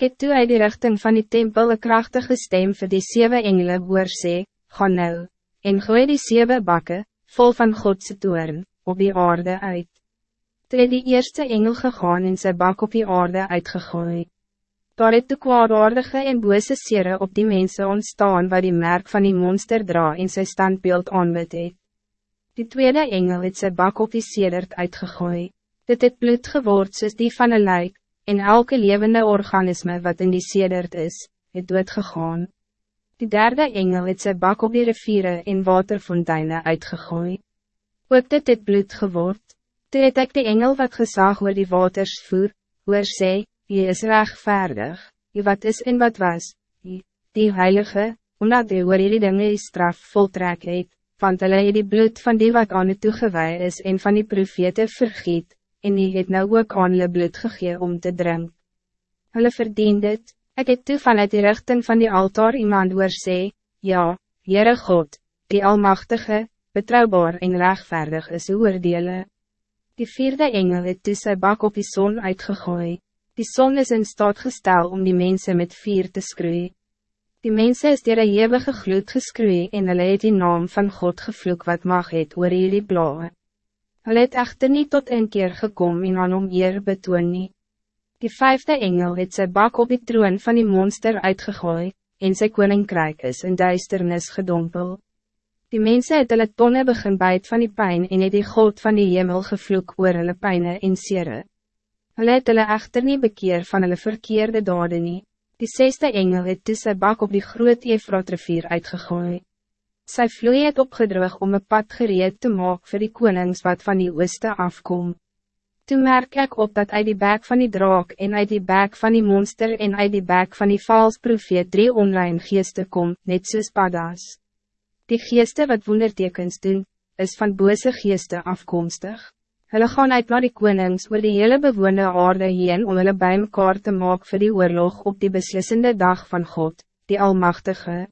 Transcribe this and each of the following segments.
Ik het toe uit die richting van die tempel een krachtige stem voor die zeven engelen hoor sê, Ga nou, en gooi die zeven bakken, vol van Godse toorn, op die aarde uit. Toe het die eerste engel gegaan en sy bak op die aarde uitgegooid. Daar het de kwaadaardige en bose sere op die mensen ontstaan waar die merk van die monster dra en sy standbeeld aanbid het. Die tweede engel het sy bak op die sedert uitgegooid. Dit het bloed geword soos die van een lijk, en elke levende organisme wat in die sedert is, het doodgegaan. Die derde engel het sy bak op die riviere en waterfonteine uitgegooid. Ook dit het bloed geword. Toe het ek die engel wat gezag oor die waters voer, hoor sê, Jy is rechtvaardig, jy wat is en wat was, jy, die heilige, omdat die oor die dinge die straf voltrek het, want hulle het die bloed van die wat aan het toegewaai is en van die profete vergiet, en die het nou ook aan hulle bloed gegee om te drink. Hulle verdien dit, ek het toe vanuit die richting van die altaar iemand oor sê, ja, Heere God, die Almachtige, betrouwbaar en rechtvaardig is oordele. Die vierde engel het toe sy bak op die zon uitgegooid. Die zon is in staat gestel om die mensen met vier te skroeien. Die mensen is dier een eeuwige gloed geskroei en hulle het die naam van God gevloek wat mag het oor hierdie blauwe. Hulle het echter niet tot een keer gekom en aan om eer betoon nie. Die vijfde engel het sy bak op die troon van die monster uitgegooid, en sy koninkrijk is in duisternis gedompel. Die mensen het hulle tonne begin bijt van die pijn en het die God van die hemel gevloek oor hulle pijne en sere. Hulle het hulle echter nie bekeer van hulle verkeerde dade nie. Die zesde engel het toe sy bak op die groot Efrat rivier uitgegooid. Sy vloei het opgedroog om een pad gereed te maken voor die konings wat van die ooste afkom. Toen merk ik op dat uit die bek van die draak en uit die bek van die monster en uit die bek van die vals profeet drie online geeste kom, net soos paddas. Die geeste wat wondertekens doen, is van bose geeste afkomstig. Hulle gaan uit naar die konings oor die hele bewoonde aarde heen om hulle bij mekaar te maak vir die oorlog op die beslissende dag van God, die Almachtige.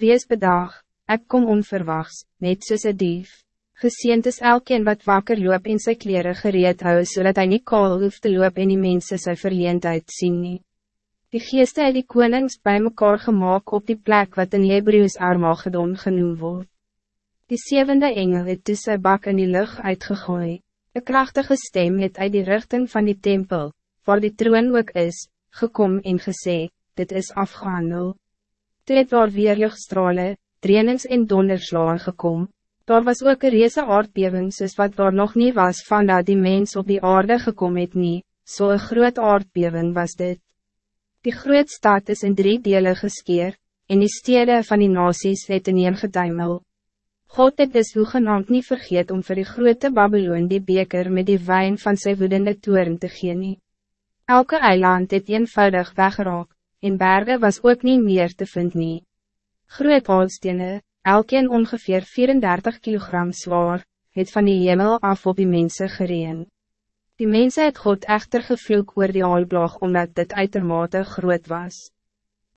Wees bedag. Ik kom onverwachts, net soos een dief. Geseend is elkeen wat wakker loop in sy kleren gereed hou, zodat hij niet kaal hoeft te loop en die mense sy verleendheid sien nie. Die geeste het die konings bij mekaar gemaakt op die plek wat in Hebrews Armagedon genoemd wordt. Die zevende engel het toe sy bak in die lucht uitgegooi. Een krachtige stem het uit die richting van die tempel, waar die troon ook is, gekom en gesê, dit is afgehandel. Toe het daar weer lichtstrale, trainings en donderslaan gekom. Daar was ook een reese aardbeving soos wat daar nog niet was van dat die mens op die aarde gekom het nie, so een groot aardbeving was dit. Die groot stad is in drie delen geskeer, en die stede van die nasies het in een geduimel. God het dus hoegenaamd niet vergeet om voor die grote Babylon die beker met die wijn van sy woedende toren te gee nie. Elke eiland het eenvoudig weggeraak, en bergen was ook niet meer te vinden. nie. Groot haalstene, elkeen ongeveer 34 kilogram zwaar, het van die hemel af op die mensen gereen. Die mensen het God echter gevloek oor die haalblog omdat dit uitermate groot was.